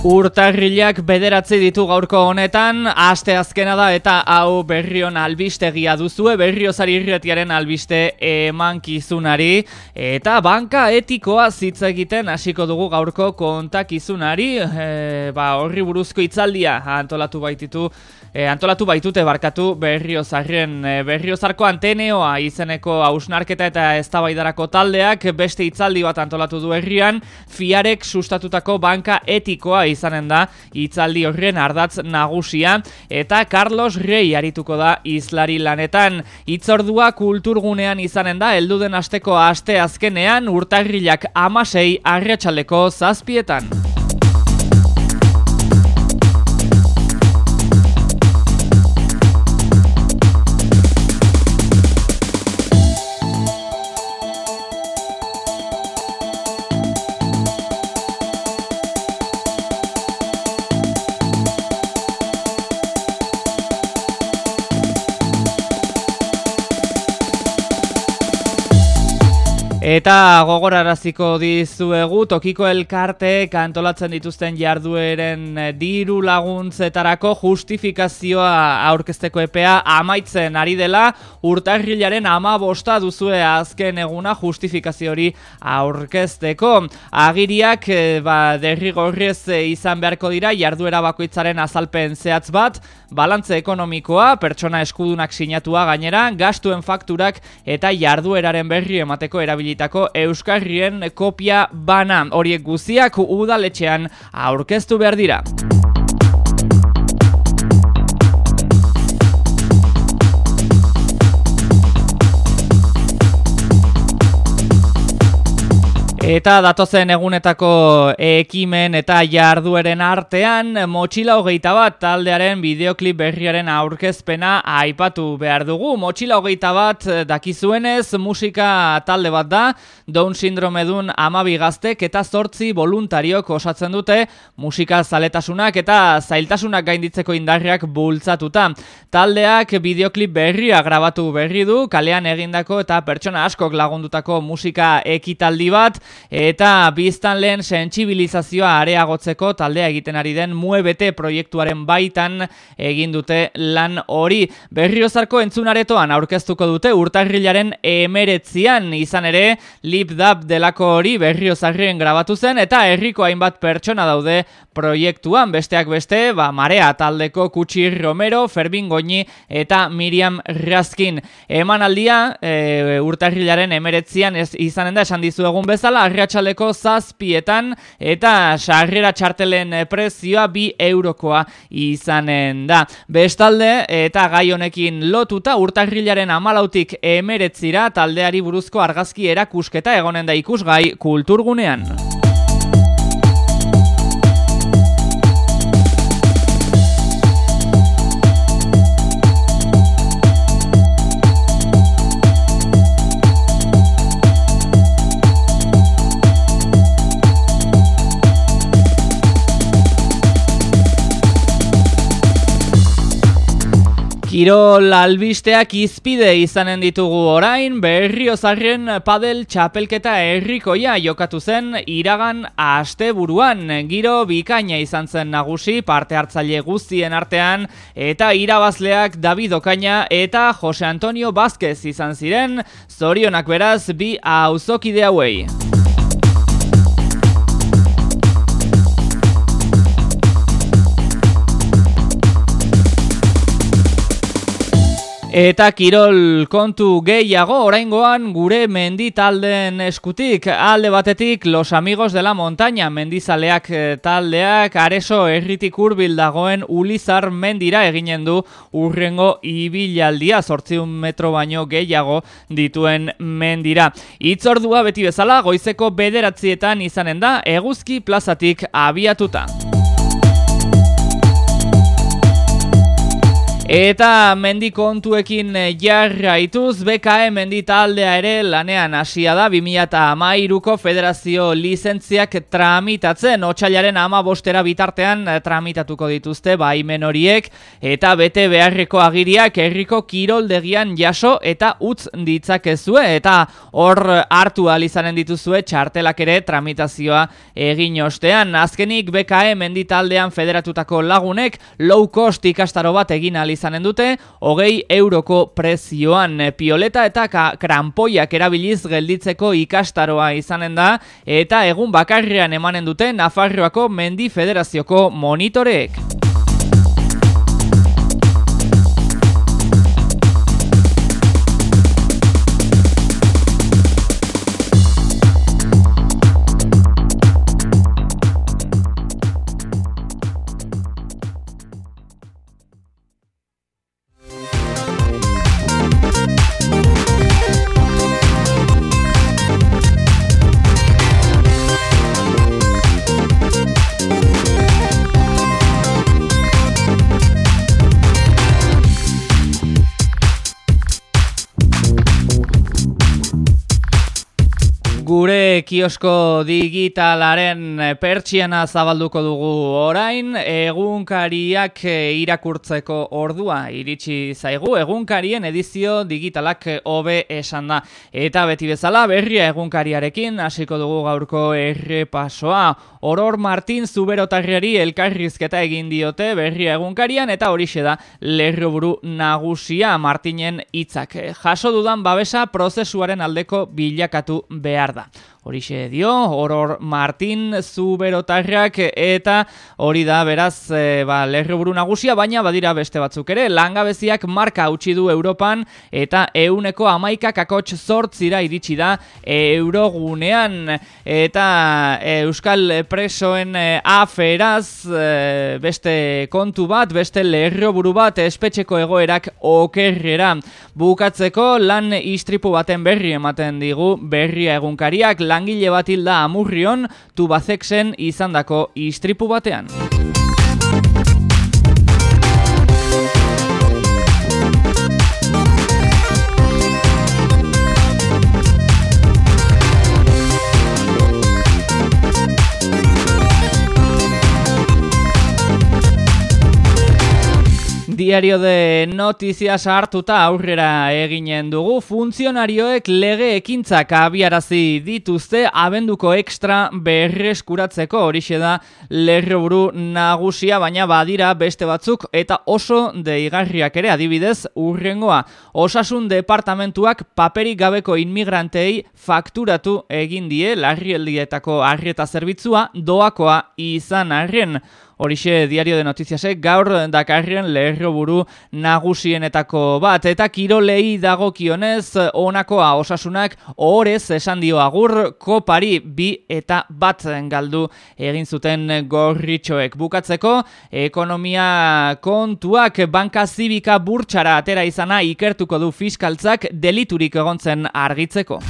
Urtarrilak bederatzi ditu gaurko honetan, aste azkena da eta hau berrion albistegia duzue, berriozari irretiaren albiste emankizunari, eta banka etikoa zitza egiten hasiko dugu gaurko kontakizunari, e, ba, horri buruzko itzaldia antolatu baititu e, antolatu baitute barkatu berriozarren e, berriozarko anteneoa izeneko hausnarketa eta eztabaidarako taldeak beste itzaldi bat antolatu du herrian fiarek sustatutako banka etikoa izanen da itzaldi horren ardatz nagusia eta Carlos Rey arituko da izlari lanetan itzordua kulturgunean izanen da elduden asteko aste azkenean urtarrilak amasei arretxaleko zazpietan. Eta gogoraraziko dizuegu tokiko elkarte kantolatzen dituzten jardueren eh, diru laguntzetarako justifikazioa aurkezteko epea amaitzen ari dela urtarrilaren ama bosta duzue azken eguna justifikazio hori aurkezteko. Agiriak eh, ba, derrigorrez eh, izan beharko dira jarduera bakoitzaren azalpen zehatz bat, balantze ekonomikoa, pertsona eskudunak sinatua gainera, gastuen fakturak eta jardueraren berri emateko erabili erabilitako Euskarrien kopia bana horiek guziak udaletxean aurkeztu behar dira. Eta datozen egunetako ekimen eta jardueren artean, motxila hogeita bat taldearen bideoklip berriaren aurkezpena aipatu behar dugu. Motxila hogeita bat dakizuenez musika talde bat da, Down sindrome dun amabi gaztek eta zortzi voluntariok osatzen dute musika zaletasunak eta zailtasunak gainditzeko indarriak bultzatuta. Taldeak bideoklip berria grabatu berri du, kalean egindako eta pertsona askok lagundutako musika ekitaldi bat, eta biztan lehen sentsibilizazioa areagotzeko taldea egiten ari den muebete proiektuaren baitan egin dute lan hori. Berriozarko entzunaretoan aurkeztuko dute urtarrilaren emeretzian izan ere lipdap delako hori berriozarrien grabatu zen eta herriko hainbat pertsona daude proiektuan besteak beste ba, marea taldeko kutsi Romero, Ferbin Goñi eta Miriam Raskin. Eman aldia e, urtarrilaren emeretzian ez izanen da esan dizu egun bezala arratsaleko zazpietan eta sarrera txartelen prezioa bi eurokoa izanen da. Bestalde eta gai honekin lotuta urtarrilaren amalautik emeretzira taldeari buruzko argazki erakusketa egonen da ikusgai kulturgunean. Kirol albisteak izpide izanen ditugu orain, berriozarren padel txapelketa herrikoia jokatu zen iragan aste buruan. Giro bikaina izan zen nagusi parte hartzaile guztien artean eta irabazleak David Okaina eta Jose Antonio Vázquez izan ziren, zorionak beraz bi auzokide hauei. Eta kirol kontu gehiago oraingoan gure mendi talden eskutik alde batetik Los Amigos de la Montaña mendizaleak eh, taldeak areso erritik urbil dagoen Ulizar mendira eginen du urrengo ibilaldia sortziun metro baino gehiago dituen mendira. Itzordua beti bezala goizeko bederatzietan izanen da eguzki plazatik abiatuta. Eta mendikontuekin eh, jarraituz, BKE menditaldea ere lanean hasia da. 2008ko federazio lizentziak tramitatzen, otxailaren ama bostera bitartean eh, tramitatuko dituzte baimen horiek, eta bete beharreko agiriak herriko kiroldegian jaso eta utz ditzakezue, eta hor hartu alizanen dituzue txartelak ere tramitazioa egin ostean. Azkenik BKE menditaldean federatutako lagunek low cost ikastaro bat egin alizanen izanen dute, hogei euroko prezioan pioleta eta krampoiak erabiliz gelditzeko ikastaroa izanen da, eta egun bakarrean emanen dute Nafarroako Mendi Federazioko monitoreek. Kiosko digitalaren eh, pertsiana zabalduko dugu orain, egunkariak eh, irakurtzeko ordua iritsi zaigu, egunkarien edizio digitalak hobe esan da. Eta beti bezala berria egunkariarekin hasiko dugu gaurko errepasoa. Oror Martin zuberotarriari elkarrizketa egin diote berria egunkarian eta horixe da lerroburu nagusia Martinen hitzak. Jaso dudan babesa prozesuaren aldeko bilakatu behar da. Horixe dio, Oror Martin Zuberotarrak eta hori da beraz e, ba, lerro nagusia, baina badira beste batzuk ere, langabeziak marka utzi du Europan eta euneko amaika kakotx zortzira iritsi da eurogunean eta e, Euskal Presoen e, aferaz e, beste kontu bat, beste lerro bat espetxeko egoerak okerrera. Bukatzeko lan istripu baten berri ematen digu berria egunkariak langile bat hilda amurrion tubazeksen izandako istripu batean. Diario de Noticias hartuta aurrera eginen dugu. Funtzionarioek lege ekintzak abiarazi dituzte abenduko ekstra berreskuratzeko. Horixe da lerroburu nagusia baina badira beste batzuk eta oso deigarriak ere. Adibidez urrengoa osasun departamentuak paperik gabeko inmigrantei fakturatu egin die larrieldietako arrieta zerbitzua doakoa izan arren Horixe diario de notiziasek gaur dakarrien leherro buru nagusienetako bat. Eta kirolei dagokionez onakoa osasunak orez esan dio agur kopari bi eta bat galdu egin zuten gorritxoek. Bukatzeko ekonomia kontuak banka zibika burtsara atera izana ikertuko du fiskaltzak deliturik egontzen argitzeko.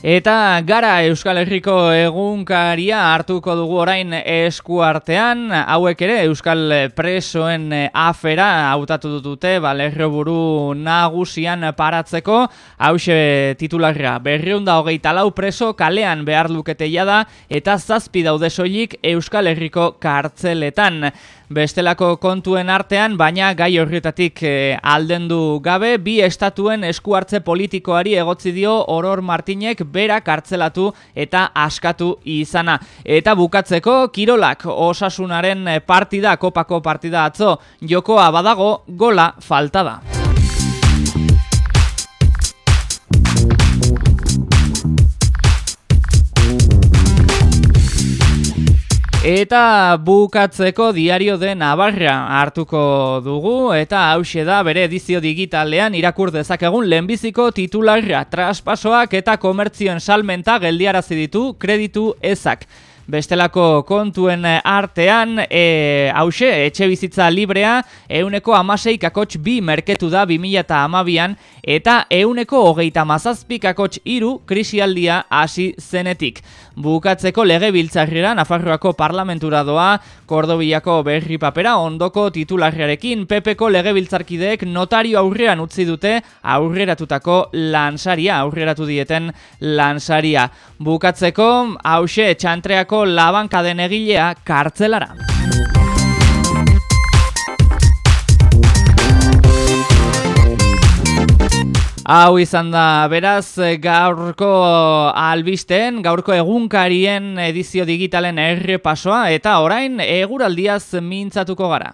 Eta gara Euskal Herriko egunkaria hartuko dugu orain eskuartean, hauek ere Euskal Presoen afera hautatu dutute, balerro buru nagusian paratzeko, hause titularra, berriunda hogeita lau preso kalean behar lukete da eta zazpi daude soilik Euskal Herriko kartzeletan bestelako kontuen artean, baina gai horretatik e, aldendu gabe, bi estatuen esku hartze politikoari egotzi dio Oror Martinek bera kartzelatu eta askatu izana. Eta bukatzeko, Kirolak osasunaren partida, kopako partida atzo, jokoa badago, gola falta da. Eta bukatzeko diario de Navarra hartuko dugu eta hause da bere edizio digitalean irakur dezakegun lehenbiziko titularra traspasoak eta komertzioen salmenta geldiarazi ditu kreditu ezak. Bestelako kontuen artean, e, hause, etxe bizitza librea, euneko amasei kakotx bi merketu da 2000 eta euneko hogeita mazazpi kakotx iru krisialdia hasi zenetik. Bukatzeko lege biltzarrera, Nafarroako parlamentura doa, Kordobiako berri papera, ondoko titularriarekin, Pepeko lege biltzarkideek notario aurrean utzi dute aurreratutako lansaria, aurreratu dieten lansaria. Bukatzeko, hause, txantreako labankaden egilea kartzelara. Hau izan da, beraz, gaurko albisten, gaurko egunkarien edizio digitalen errepasoa, eta orain eguraldiaz mintzatuko gara.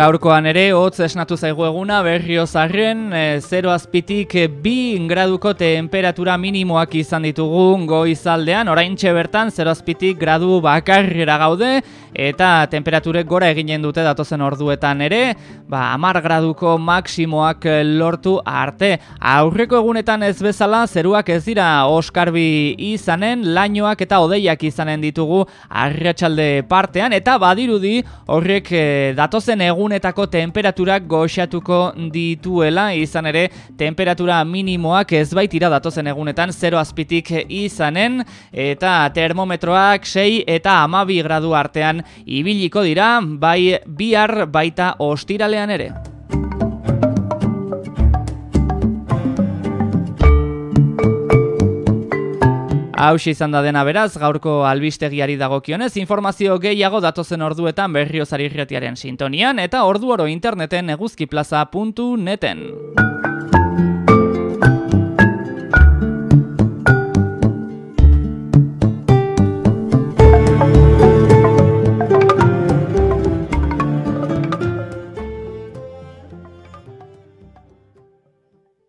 Gaurkoan ere, hotz esnatu zaigu eguna, berrio zarren, e, zero azpitik bi graduko temperatura minimoak izan ditugu goizaldean, orain bertan zero azpitik gradu bakarriera gaude, eta temperaturek gora eginen dute datozen orduetan ere, ba, amar graduko maksimoak lortu arte. Aurreko egunetan ez bezala, zeruak ez dira oskarbi izanen, lainoak eta odeiak izanen ditugu arratsalde partean, eta badirudi horrek e, datozen egun egunetako temperaturak goxatuko dituela, izan ere temperatura minimoak ez baitira datozen egunetan 0 azpitik izanen, eta termometroak 6 eta amabi gradu artean ibiliko dira, bai bihar baita ostiralean ere. Hau izan da dena beraz, gaurko albistegiari dagokionez, informazio gehiago datozen orduetan berriozari sintonian eta ordu oro interneten eguzkiplaza.neten.